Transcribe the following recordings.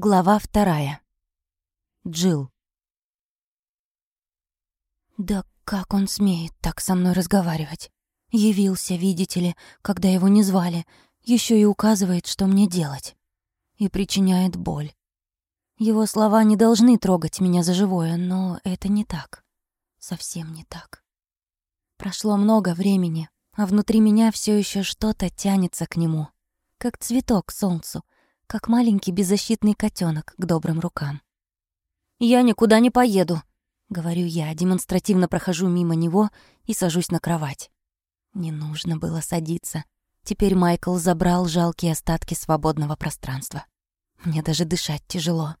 Глава вторая. Джил. Да как он смеет так со мной разговаривать? Явился, видите ли, когда его не звали, еще и указывает, что мне делать. И причиняет боль. Его слова не должны трогать меня за живое, но это не так. Совсем не так. Прошло много времени, а внутри меня все еще что-то тянется к нему, как цветок к солнцу — как маленький беззащитный котенок к добрым рукам. «Я никуда не поеду», — говорю я, демонстративно прохожу мимо него и сажусь на кровать. Не нужно было садиться. Теперь Майкл забрал жалкие остатки свободного пространства. Мне даже дышать тяжело.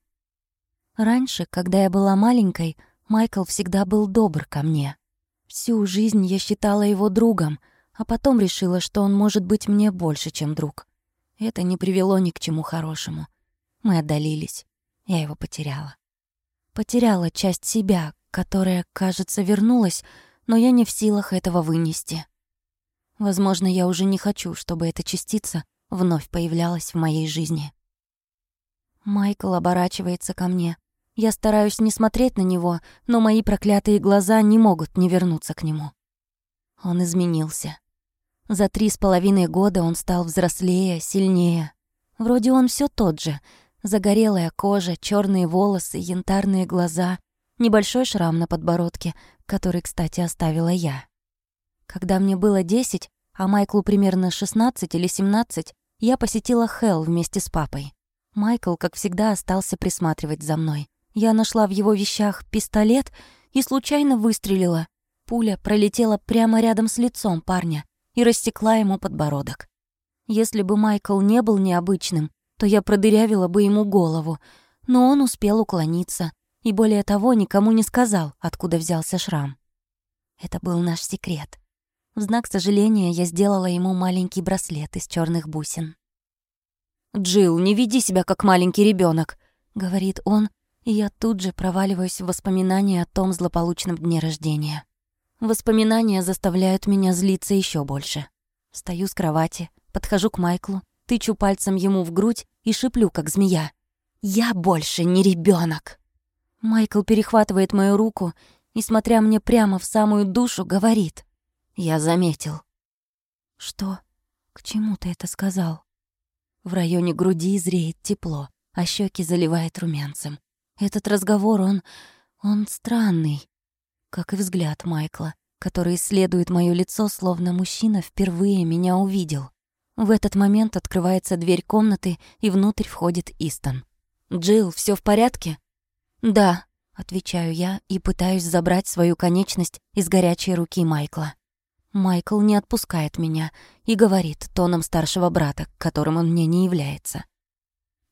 Раньше, когда я была маленькой, Майкл всегда был добр ко мне. Всю жизнь я считала его другом, а потом решила, что он может быть мне больше, чем друг. Это не привело ни к чему хорошему. Мы отдалились. Я его потеряла. Потеряла часть себя, которая, кажется, вернулась, но я не в силах этого вынести. Возможно, я уже не хочу, чтобы эта частица вновь появлялась в моей жизни. Майкл оборачивается ко мне. Я стараюсь не смотреть на него, но мои проклятые глаза не могут не вернуться к нему. Он изменился. За три с половиной года он стал взрослее, сильнее. Вроде он все тот же. Загорелая кожа, черные волосы, янтарные глаза, небольшой шрам на подбородке, который, кстати, оставила я. Когда мне было десять, а Майклу примерно шестнадцать или семнадцать, я посетила Хелл вместе с папой. Майкл, как всегда, остался присматривать за мной. Я нашла в его вещах пистолет и случайно выстрелила. Пуля пролетела прямо рядом с лицом парня, и рассекла ему подбородок. Если бы Майкл не был необычным, то я продырявила бы ему голову, но он успел уклониться и, более того, никому не сказал, откуда взялся шрам. Это был наш секрет. В знак сожаления я сделала ему маленький браслет из черных бусин. «Джилл, не веди себя как маленький ребенок, говорит он, и я тут же проваливаюсь в воспоминания о том злополучном дне рождения. Воспоминания заставляют меня злиться еще больше. Стою с кровати, подхожу к Майклу, тычу пальцем ему в грудь и шиплю, как змея. «Я больше не ребенок. Майкл перехватывает мою руку и, смотря мне прямо в самую душу, говорит. «Я заметил». «Что? К чему ты это сказал?» В районе груди зреет тепло, а щеки заливает румянцем. Этот разговор, он... он странный как и взгляд Майкла, который исследует моё лицо, словно мужчина впервые меня увидел. В этот момент открывается дверь комнаты, и внутрь входит Истон. «Джилл, всё в порядке?» «Да», — отвечаю я и пытаюсь забрать свою конечность из горячей руки Майкла. Майкл не отпускает меня и говорит тоном старшего брата, которым он мне не является.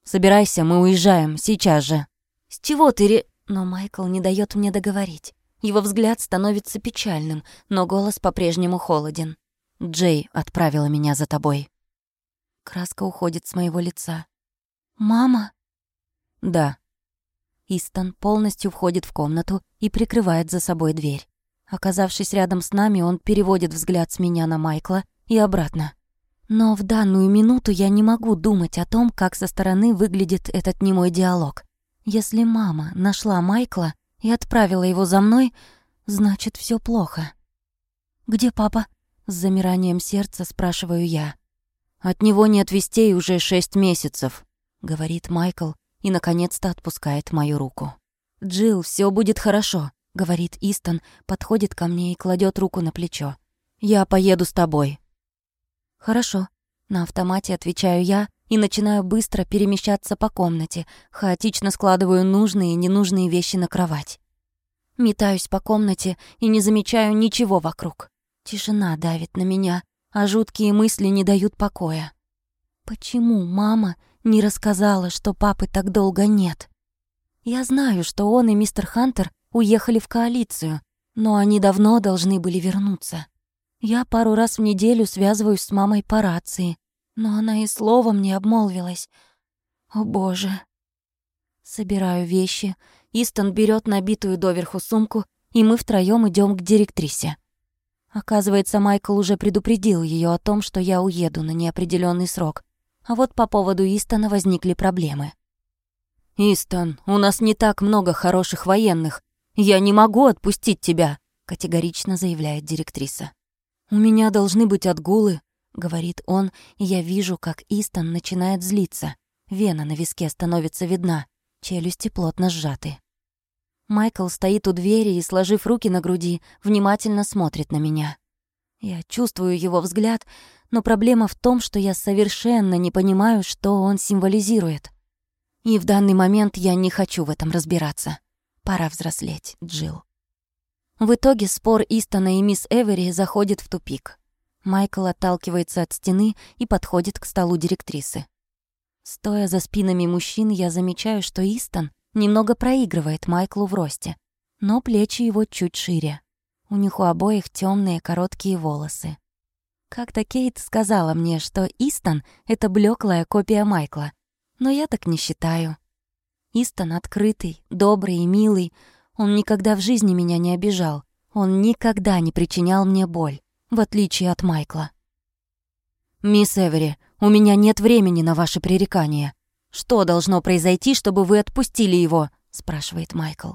«Собирайся, мы уезжаем, сейчас же». «С чего ты ре...» Но Майкл не даёт мне договорить. Его взгляд становится печальным, но голос по-прежнему холоден. «Джей отправила меня за тобой». Краска уходит с моего лица. «Мама?» «Да». Истон полностью входит в комнату и прикрывает за собой дверь. Оказавшись рядом с нами, он переводит взгляд с меня на Майкла и обратно. Но в данную минуту я не могу думать о том, как со стороны выглядит этот немой диалог. Если мама нашла Майкла, и отправила его за мной, значит, все плохо. «Где папа?» — с замиранием сердца спрашиваю я. «От него нет вестей уже шесть месяцев», — говорит Майкл и, наконец-то, отпускает мою руку. «Джилл, все будет хорошо», — говорит Истон, подходит ко мне и кладет руку на плечо. «Я поеду с тобой». «Хорошо», — на автомате отвечаю я и начинаю быстро перемещаться по комнате, хаотично складываю нужные и ненужные вещи на кровать. Метаюсь по комнате и не замечаю ничего вокруг. Тишина давит на меня, а жуткие мысли не дают покоя. Почему мама не рассказала, что папы так долго нет? Я знаю, что он и мистер Хантер уехали в коалицию, но они давно должны были вернуться. Я пару раз в неделю связываюсь с мамой по рации, но она и словом не обмолвилась. О боже. Собираю вещи. Истон берет набитую доверху сумку, и мы втроем идем к директрисе. Оказывается, Майкл уже предупредил ее о том, что я уеду на неопределенный срок. А вот по поводу Истона возникли проблемы. «Истон, у нас не так много хороших военных. Я не могу отпустить тебя», — категорично заявляет директриса. «У меня должны быть отгулы», — говорит он, и я вижу, как Истон начинает злиться. Вена на виске становится видна, челюсти плотно сжаты. Майкл стоит у двери и, сложив руки на груди, внимательно смотрит на меня. Я чувствую его взгляд, но проблема в том, что я совершенно не понимаю, что он символизирует. И в данный момент я не хочу в этом разбираться. Пора взрослеть, Джилл. В итоге спор Истона и мисс Эвери заходит в тупик. Майкл отталкивается от стены и подходит к столу директрисы. Стоя за спинами мужчин, я замечаю, что Истон немного проигрывает Майклу в росте, но плечи его чуть шире. У них у обоих темные короткие волосы. Как-то Кейт сказала мне, что Истон — это блеклая копия Майкла, но я так не считаю. Истон открытый, добрый и милый. Он никогда в жизни меня не обижал. Он никогда не причинял мне боль, в отличие от Майкла. «Мисс Эвери, у меня нет времени на ваши пререкания. Что должно произойти, чтобы вы отпустили его?» — спрашивает Майкл.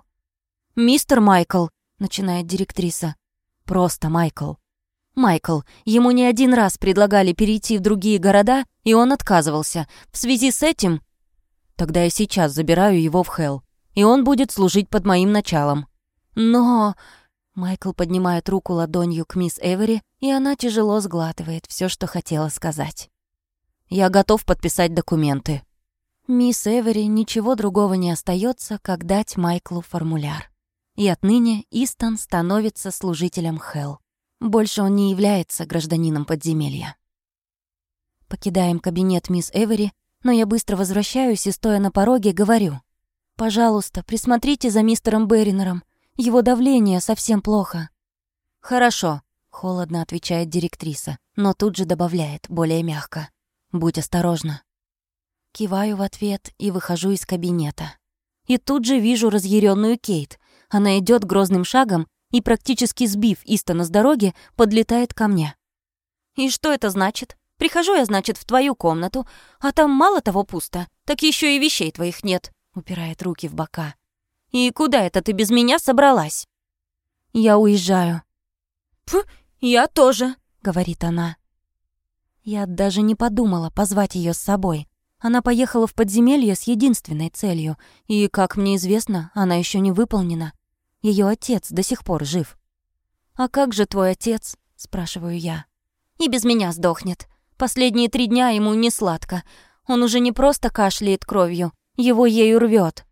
«Мистер Майкл», начинает директриса. Просто Майкл. Майкл, ему не один раз предлагали перейти в другие города, и он отказывался. В связи с этим... Тогда я сейчас забираю его в Хелл, и он будет служить под моим началом. Но... Майкл поднимает руку ладонью к мисс Эвери, и она тяжело сглатывает все, что хотела сказать. «Я готов подписать документы». Мисс Эвери ничего другого не остается, как дать Майклу формуляр. И отныне Истон становится служителем Хелл. Больше он не является гражданином подземелья. Покидаем кабинет мисс Эвери, но я быстро возвращаюсь и, стоя на пороге, говорю. «Пожалуйста, присмотрите за мистером Беринером. Его давление совсем плохо». «Хорошо», — холодно отвечает директриса, но тут же добавляет, более мягко. «Будь осторожна». Киваю в ответ и выхожу из кабинета. И тут же вижу разъяренную Кейт, она идет грозным шагом и, практически сбив Истона с дороги, подлетает ко мне. «И что это значит? Прихожу я, значит, в твою комнату, а там мало того пусто, так еще и вещей твоих нет», — упирает руки в бока. «И куда это ты без меня собралась?» «Я уезжаю». «Пф, я тоже», — говорит она. Я даже не подумала позвать ее с собой. Она поехала в подземелье с единственной целью, и, как мне известно, она еще не выполнена. Ее отец до сих пор жив. «А как же твой отец?» — спрашиваю я. «И без меня сдохнет. Последние три дня ему не сладко. Он уже не просто кашляет кровью, его ею рвет.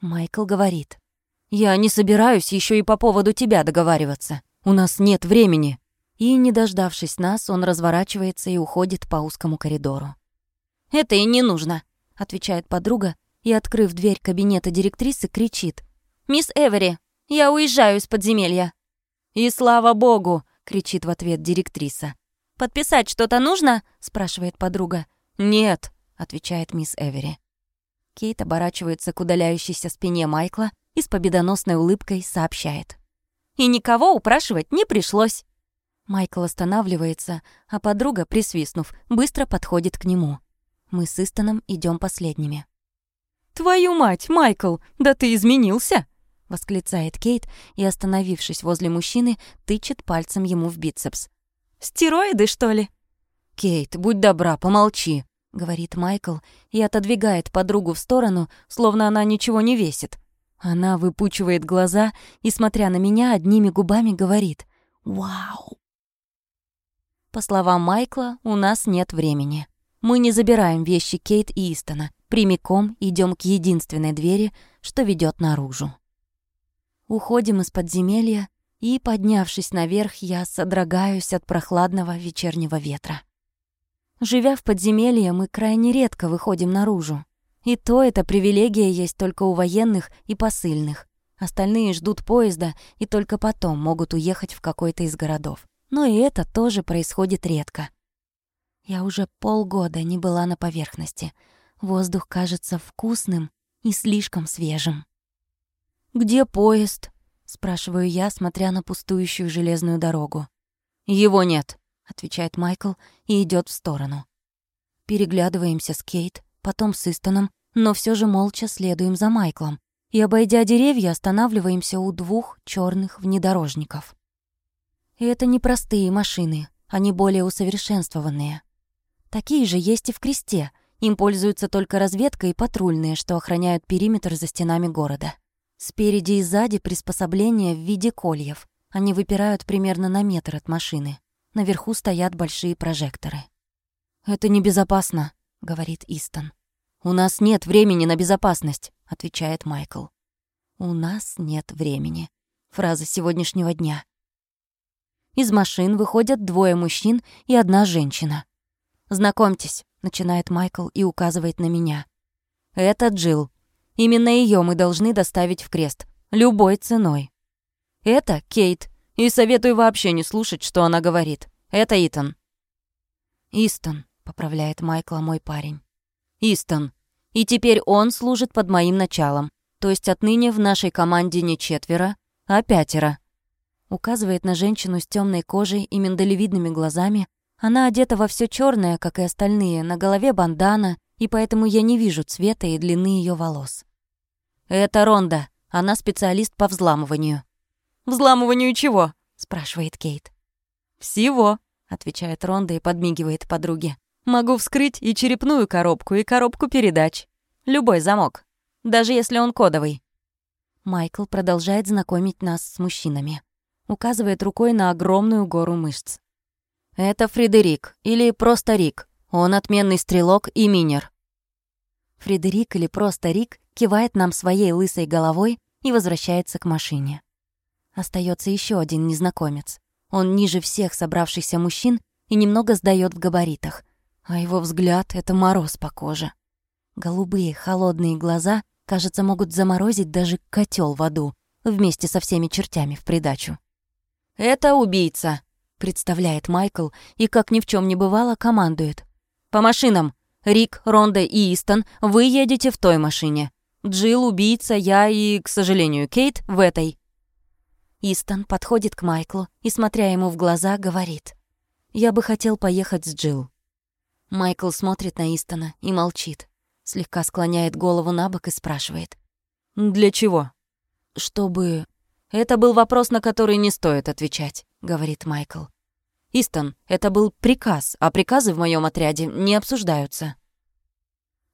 Майкл говорит. «Я не собираюсь еще и по поводу тебя договариваться. У нас нет времени». И, не дождавшись нас, он разворачивается и уходит по узкому коридору. «Это и не нужно», — отвечает подруга и, открыв дверь кабинета директрисы, кричит. «Мисс Эвери, я уезжаю из подземелья». «И слава богу!» — кричит в ответ директриса. «Подписать что-то нужно?» — спрашивает подруга. «Нет», — отвечает мисс Эвери. Кейт оборачивается к удаляющейся спине Майкла и с победоносной улыбкой сообщает. «И никого упрашивать не пришлось». Майкл останавливается, а подруга, присвистнув, быстро подходит к нему. Мы с Истоном идем последними. «Твою мать, Майкл, да ты изменился!» восклицает Кейт и, остановившись возле мужчины, тычет пальцем ему в бицепс. «Стероиды, что ли?» «Кейт, будь добра, помолчи», — говорит Майкл и отодвигает подругу в сторону, словно она ничего не весит. Она выпучивает глаза и, смотря на меня, одними губами говорит «Вау!». По словам Майкла, у нас нет времени. Мы не забираем вещи Кейт и Истона, прямиком идем к единственной двери, что ведет наружу. Уходим из подземелья, и, поднявшись наверх, я содрогаюсь от прохладного вечернего ветра. Живя в подземелье, мы крайне редко выходим наружу. И то эта привилегия есть только у военных и посыльных. Остальные ждут поезда и только потом могут уехать в какой-то из городов. Но и это тоже происходит редко. Я уже полгода не была на поверхности. Воздух кажется вкусным и слишком свежим. «Где поезд?» — спрашиваю я, смотря на пустующую железную дорогу. «Его нет», — отвечает Майкл и идет в сторону. Переглядываемся с Кейт, потом с Истоном но все же молча следуем за Майклом и, обойдя деревья, останавливаемся у двух черных внедорожников. И это не простые машины, они более усовершенствованные. Такие же есть и в Кресте, им пользуются только разведка и патрульные, что охраняют периметр за стенами города. Спереди и сзади приспособления в виде кольев. Они выпирают примерно на метр от машины. Наверху стоят большие прожекторы. «Это небезопасно», — говорит Истон. «У нас нет времени на безопасность», — отвечает Майкл. «У нас нет времени». Фраза сегодняшнего дня. Из машин выходят двое мужчин и одна женщина. «Знакомьтесь», — начинает Майкл и указывает на меня. «Это Джилл. Именно ее мы должны доставить в крест. Любой ценой». «Это Кейт. И советую вообще не слушать, что она говорит. Это Итан». «Истон», — поправляет Майкла мой парень. Истон. И теперь он служит под моим началом. То есть отныне в нашей команде не четверо, а пятеро. Указывает на женщину с темной кожей и миндалевидными глазами. Она одета во все черное, как и остальные, на голове бандана, и поэтому я не вижу цвета и длины ее волос. «Это Ронда. Она специалист по взламыванию». «Взламыванию чего?» — спрашивает Кейт. «Всего», — отвечает Ронда и подмигивает подруге. Могу вскрыть и черепную коробку, и коробку передач. Любой замок. Даже если он кодовый. Майкл продолжает знакомить нас с мужчинами. Указывает рукой на огромную гору мышц. Это Фредерик, или просто Рик. Он отменный стрелок и минер. Фредерик или просто Рик кивает нам своей лысой головой и возвращается к машине. Остается еще один незнакомец. Он ниже всех собравшихся мужчин и немного сдает в габаритах, а его взгляд — это мороз по коже. Голубые, холодные глаза, кажется, могут заморозить даже котел в аду, вместе со всеми чертями в придачу. «Это убийца», — представляет Майкл и, как ни в чем не бывало, командует. «По машинам. Рик, Ронда и Истон, вы едете в той машине. Джилл, убийца, я и, к сожалению, Кейт в этой». Истон подходит к Майклу и, смотря ему в глаза, говорит. «Я бы хотел поехать с Джилл». Майкл смотрит на Истона и молчит. Слегка склоняет голову на бок и спрашивает. «Для чего?» «Чтобы...» «Это был вопрос, на который не стоит отвечать», — говорит Майкл. «Истон, это был приказ, а приказы в моем отряде не обсуждаются».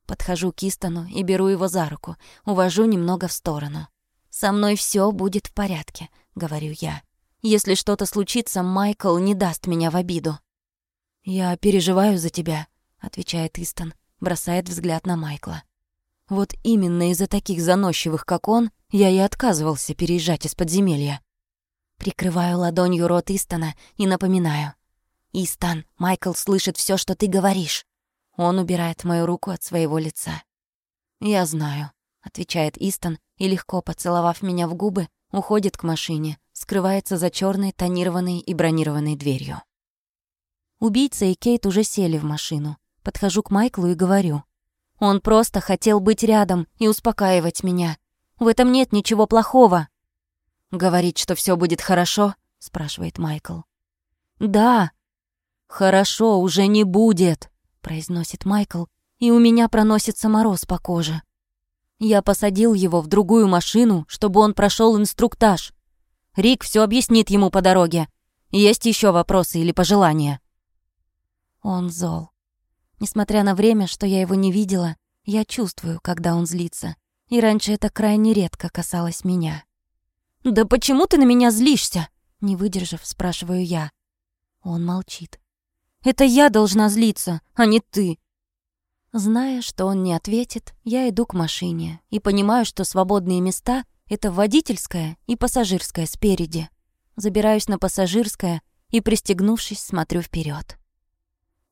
Подхожу к Истону и беру его за руку, увожу немного в сторону. «Со мной все будет в порядке», — говорю я. «Если что-то случится, Майкл не даст меня в обиду». «Я переживаю за тебя», — отвечает Истон, бросает взгляд на Майкла. «Вот именно из-за таких заносчивых, как он, я и отказывался переезжать из подземелья». Прикрываю ладонью рот Истона и напоминаю. «Истон, Майкл слышит все, что ты говоришь». Он убирает мою руку от своего лица. «Я знаю», — отвечает Истон и, легко поцеловав меня в губы, уходит к машине, скрывается за черной тонированной и бронированной дверью. Убийца и Кейт уже сели в машину. Подхожу к Майклу и говорю. Он просто хотел быть рядом и успокаивать меня. В этом нет ничего плохого. «Говорить, что все будет хорошо?» — спрашивает Майкл. «Да». «Хорошо уже не будет», — произносит Майкл, и у меня проносится мороз по коже. Я посадил его в другую машину, чтобы он прошел инструктаж. Рик все объяснит ему по дороге. Есть еще вопросы или пожелания?» Он зол. Несмотря на время, что я его не видела, я чувствую, когда он злится. И раньше это крайне редко касалось меня. «Да почему ты на меня злишься?» Не выдержав, спрашиваю я. Он молчит. «Это я должна злиться, а не ты!» Зная, что он не ответит, я иду к машине и понимаю, что свободные места — это водительская и пассажирская спереди. Забираюсь на пассажирское и, пристегнувшись, смотрю вперед.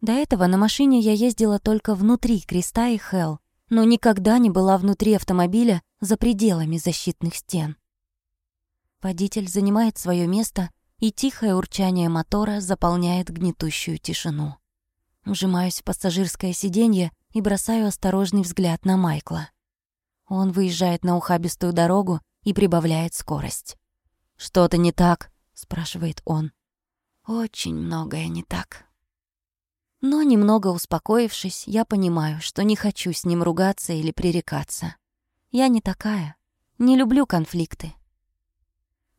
До этого на машине я ездила только внутри Креста и Хелл, но никогда не была внутри автомобиля за пределами защитных стен. Водитель занимает свое место, и тихое урчание мотора заполняет гнетущую тишину. Вжимаюсь в пассажирское сиденье и бросаю осторожный взгляд на Майкла. Он выезжает на ухабистую дорогу и прибавляет скорость. «Что-то не так?» — спрашивает он. «Очень многое не так». Но немного успокоившись, я понимаю, что не хочу с ним ругаться или пререкаться. Я не такая. Не люблю конфликты.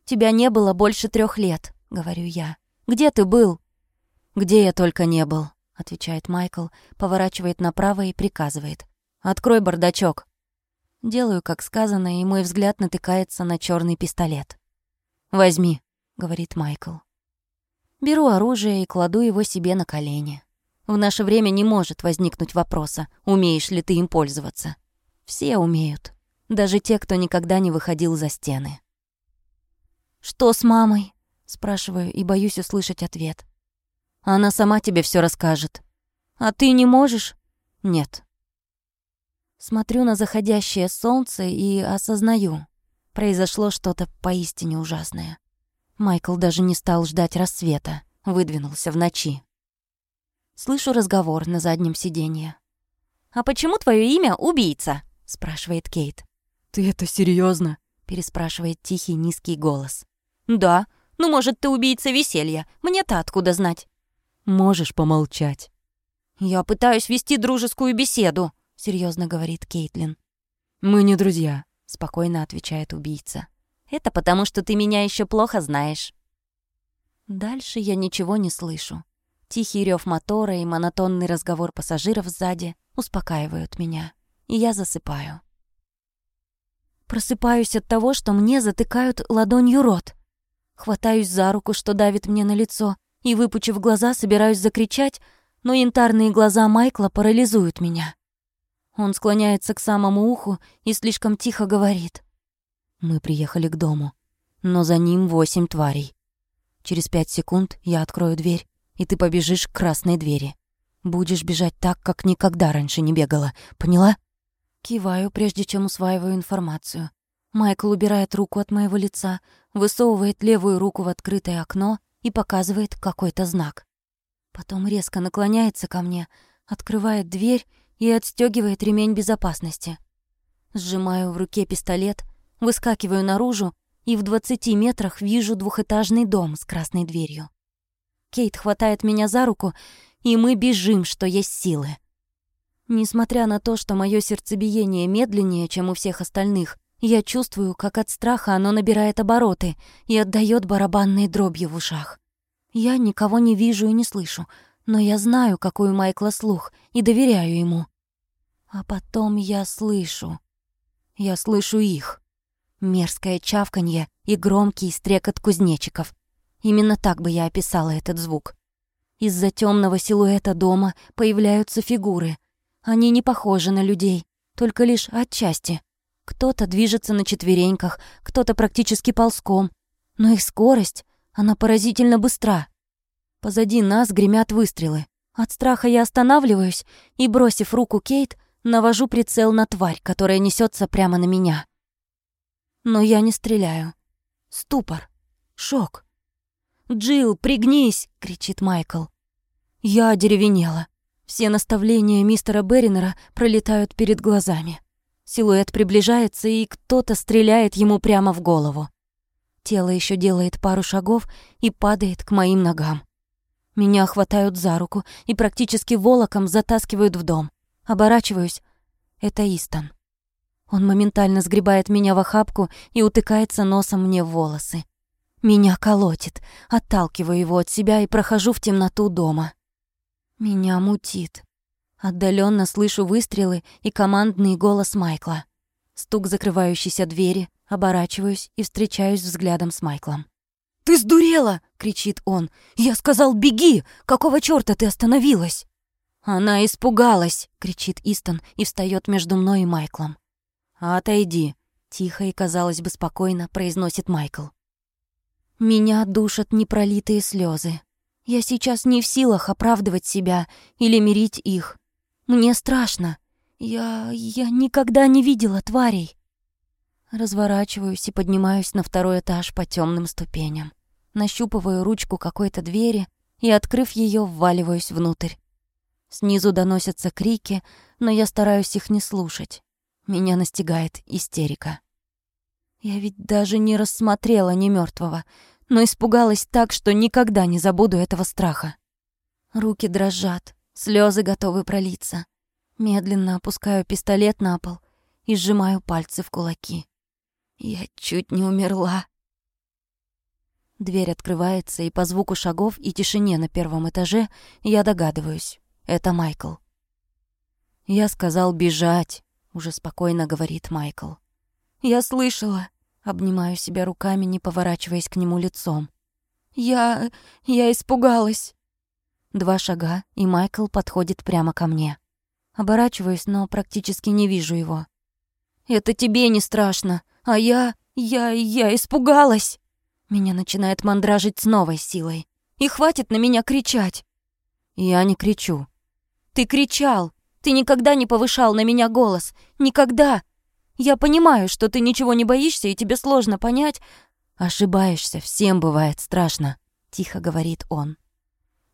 «Тебя не было больше трех лет», — говорю я. «Где ты был?» «Где я только не был», — отвечает Майкл, поворачивает направо и приказывает. «Открой бардачок». Делаю, как сказано, и мой взгляд натыкается на черный пистолет. «Возьми», — говорит Майкл. Беру оружие и кладу его себе на колени. В наше время не может возникнуть вопроса, умеешь ли ты им пользоваться. Все умеют, даже те, кто никогда не выходил за стены. «Что с мамой?» — спрашиваю и боюсь услышать ответ. «Она сама тебе все расскажет». «А ты не можешь?» «Нет». Смотрю на заходящее солнце и осознаю. Произошло что-то поистине ужасное. Майкл даже не стал ждать рассвета, выдвинулся в ночи. Слышу разговор на заднем сиденье. «А почему твое имя убийца?» — спрашивает Кейт. «Ты это серьезно? переспрашивает тихий низкий голос. «Да. Ну, может, ты убийца веселья. Мне-то откуда знать?» «Можешь помолчать». «Я пытаюсь вести дружескую беседу», — серьезно говорит Кейтлин. «Мы не друзья», — спокойно отвечает убийца. Это потому, что ты меня еще плохо знаешь». Дальше я ничего не слышу. Тихий рев мотора и монотонный разговор пассажиров сзади успокаивают меня, и я засыпаю. Просыпаюсь от того, что мне затыкают ладонью рот. Хватаюсь за руку, что давит мне на лицо, и, выпучив глаза, собираюсь закричать, но янтарные глаза Майкла парализуют меня. Он склоняется к самому уху и слишком тихо говорит. Мы приехали к дому, но за ним восемь тварей. Через пять секунд я открою дверь, и ты побежишь к красной двери. Будешь бежать так, как никогда раньше не бегала, поняла? Киваю, прежде чем усваиваю информацию. Майкл убирает руку от моего лица, высовывает левую руку в открытое окно и показывает какой-то знак. Потом резко наклоняется ко мне, открывает дверь и отстегивает ремень безопасности. Сжимаю в руке пистолет — Выскакиваю наружу и в двадцати метрах вижу двухэтажный дом с красной дверью. Кейт хватает меня за руку, и мы бежим, что есть силы. Несмотря на то, что мое сердцебиение медленнее, чем у всех остальных, я чувствую, как от страха оно набирает обороты и отдает барабанной дробью в ушах. Я никого не вижу и не слышу, но я знаю, какой у Майкла слух, и доверяю ему. А потом я слышу. Я слышу их мерзкое чавканье и громкий стрекот кузнечиков. Именно так бы я описала этот звук. Из-за темного силуэта дома появляются фигуры. Они не похожи на людей, только лишь отчасти. Кто-то движется на четвереньках, кто-то практически ползком. Но их скорость, она поразительно быстра. Позади нас гремят выстрелы. От страха я останавливаюсь и, бросив руку Кейт, навожу прицел на тварь, которая несется прямо на меня. Но я не стреляю. Ступор. Шок. «Джилл, пригнись!» — кричит Майкл. Я одеревенела. Все наставления мистера Берринера пролетают перед глазами. Силуэт приближается, и кто-то стреляет ему прямо в голову. Тело еще делает пару шагов и падает к моим ногам. Меня хватают за руку и практически волоком затаскивают в дом. Оборачиваюсь. Это Истон. Он моментально сгребает меня в охапку и утыкается носом мне в волосы. Меня колотит, отталкиваю его от себя и прохожу в темноту дома. Меня мутит. Отдаленно слышу выстрелы и командный голос Майкла. Стук закрывающейся двери, оборачиваюсь и встречаюсь взглядом с Майклом. «Ты сдурела!» — кричит он. «Я сказал, беги! Какого чёрта ты остановилась?» «Она испугалась!» — кричит Истон и встает между мной и Майклом. «Отойди», — тихо и, казалось бы, спокойно произносит Майкл. Меня душат непролитые слезы. Я сейчас не в силах оправдывать себя или мирить их. Мне страшно. Я... я никогда не видела тварей. Разворачиваюсь и поднимаюсь на второй этаж по темным ступеням. Нащупываю ручку какой-то двери и, открыв ее, вваливаюсь внутрь. Снизу доносятся крики, но я стараюсь их не слушать. Меня настигает истерика. Я ведь даже не рассмотрела ни мертвого, но испугалась так, что никогда не забуду этого страха. Руки дрожат, Слезы готовы пролиться. Медленно опускаю пистолет на пол и сжимаю пальцы в кулаки. Я чуть не умерла. Дверь открывается, и по звуку шагов и тишине на первом этаже я догадываюсь. Это Майкл. «Я сказал бежать», — уже спокойно говорит Майкл. «Я слышала», — обнимаю себя руками, не поворачиваясь к нему лицом. «Я... я испугалась». Два шага, и Майкл подходит прямо ко мне. Оборачиваюсь, но практически не вижу его. «Это тебе не страшно, а я... я... я испугалась!» Меня начинает мандражить с новой силой. «И хватит на меня кричать!» «Я не кричу». «Ты кричал! Ты никогда не повышал на меня голос! Никогда! Я понимаю, что ты ничего не боишься, и тебе сложно понять...» «Ошибаешься, всем бывает страшно», — тихо говорит он.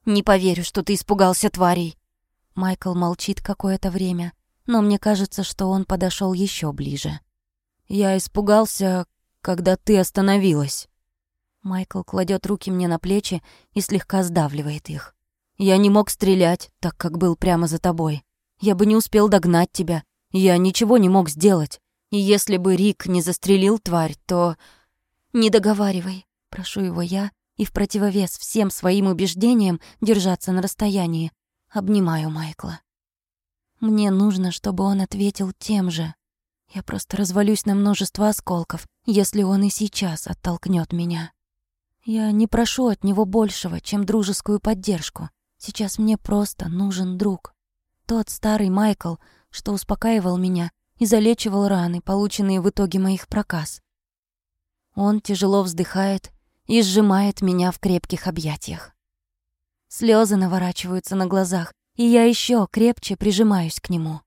«Не поверю, что ты испугался тварей». Майкл молчит какое-то время, но мне кажется, что он подошел еще ближе. «Я испугался, когда ты остановилась». Майкл кладет руки мне на плечи и слегка сдавливает их. «Я не мог стрелять, так как был прямо за тобой. Я бы не успел догнать тебя. Я ничего не мог сделать. И если бы Рик не застрелил тварь, то...» «Не договаривай», — прошу его я, и в противовес всем своим убеждениям держаться на расстоянии. Обнимаю Майкла. Мне нужно, чтобы он ответил тем же. Я просто развалюсь на множество осколков, если он и сейчас оттолкнет меня. Я не прошу от него большего, чем дружескую поддержку. Сейчас мне просто нужен друг. Тот старый Майкл, что успокаивал меня и залечивал раны, полученные в итоге моих проказ. Он тяжело вздыхает и сжимает меня в крепких объятиях. Слезы наворачиваются на глазах, и я еще крепче прижимаюсь к нему.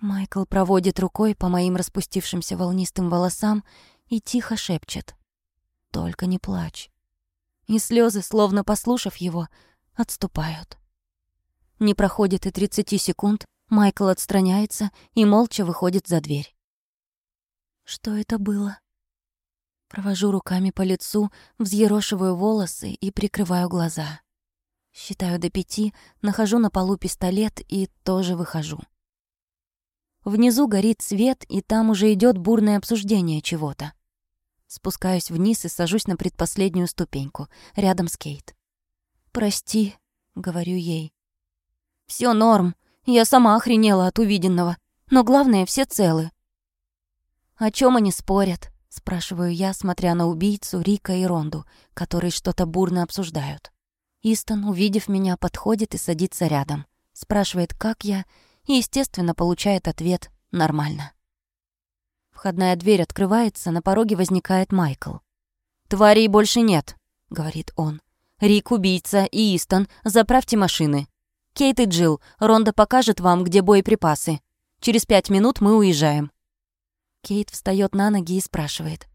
Майкл проводит рукой по моим распустившимся волнистым волосам и тихо шепчет. «Только не плачь». И слезы, словно послушав его, отступают. Не проходит и тридцати секунд, Майкл отстраняется и молча выходит за дверь. Что это было? Провожу руками по лицу, взъерошиваю волосы и прикрываю глаза. Считаю до пяти, нахожу на полу пистолет и тоже выхожу. Внизу горит свет, и там уже идет бурное обсуждение чего-то. Спускаюсь вниз и сажусь на предпоследнюю ступеньку, рядом с Кейт. «Прости», — говорю ей. Все норм, я сама охренела от увиденного, но главное, все целы». «О чем они спорят?» Спрашиваю я, смотря на убийцу Рика и Ронду, которые что-то бурно обсуждают. Истон, увидев меня, подходит и садится рядом. Спрашивает, как я, и, естественно, получает ответ «нормально». Входная дверь открывается, на пороге возникает Майкл. «Тварей больше нет», — говорит он. «Рик, убийца и Истон, заправьте машины. Кейт и Джилл, Ронда покажет вам, где боеприпасы. Через пять минут мы уезжаем». Кейт встает на ноги и спрашивает.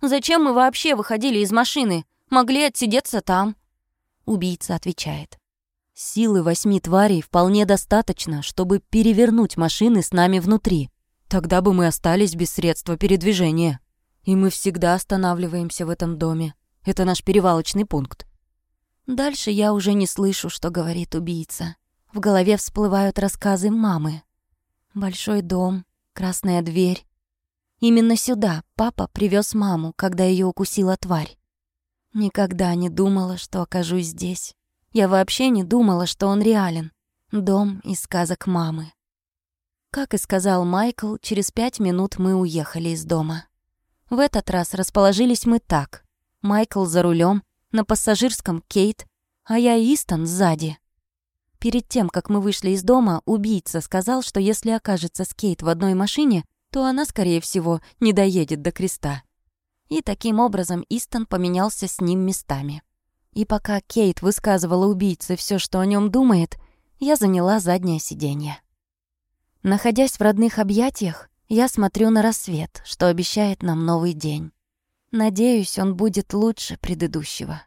«Зачем мы вообще выходили из машины? Могли отсидеться там». Убийца отвечает. «Силы восьми тварей вполне достаточно, чтобы перевернуть машины с нами внутри. Тогда бы мы остались без средства передвижения. И мы всегда останавливаемся в этом доме. Это наш перевалочный пункт». Дальше я уже не слышу, что говорит убийца. В голове всплывают рассказы мамы. Большой дом, красная дверь, Именно сюда папа привез маму, когда ее укусила тварь. Никогда не думала, что окажусь здесь. Я вообще не думала, что он реален. Дом из сказок мамы. Как и сказал Майкл, через пять минут мы уехали из дома. В этот раз расположились мы так. Майкл за рулем, на пассажирском Кейт, а я Истон сзади. Перед тем, как мы вышли из дома, убийца сказал, что если окажется с Кейт в одной машине, то она, скорее всего, не доедет до креста. И таким образом Истон поменялся с ним местами. И пока Кейт высказывала убийце все, что о нем думает, я заняла заднее сиденье. Находясь в родных объятиях, я смотрю на рассвет, что обещает нам новый день. Надеюсь, он будет лучше предыдущего.